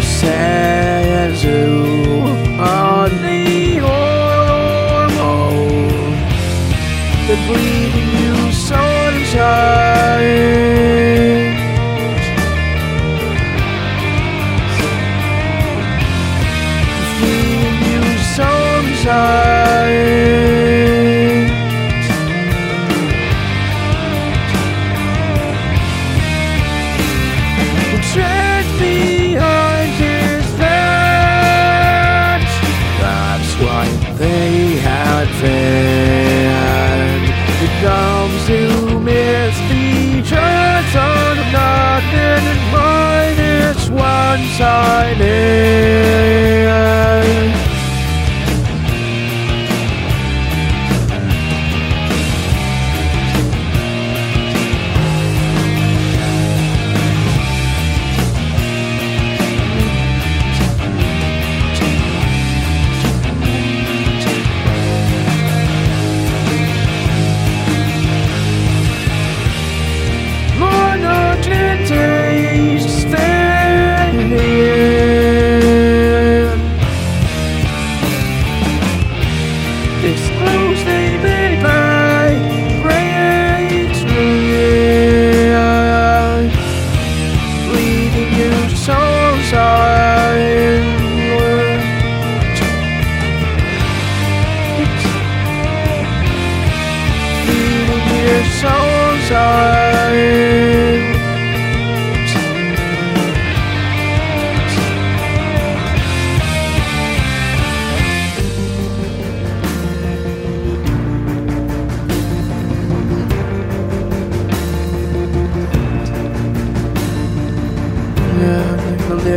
says you on the hormone that bleeding comes to chance on nothing and. It's one Monotone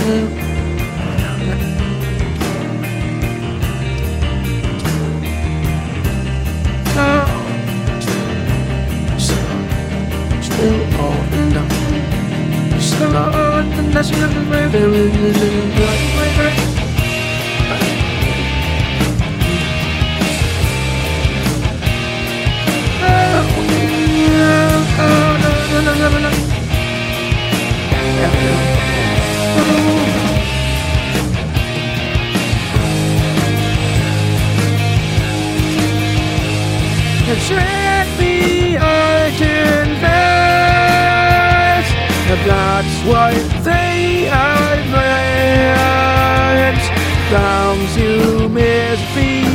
a little rejected. That's thought. Track me, I can vest. That's why they are meant. You miss me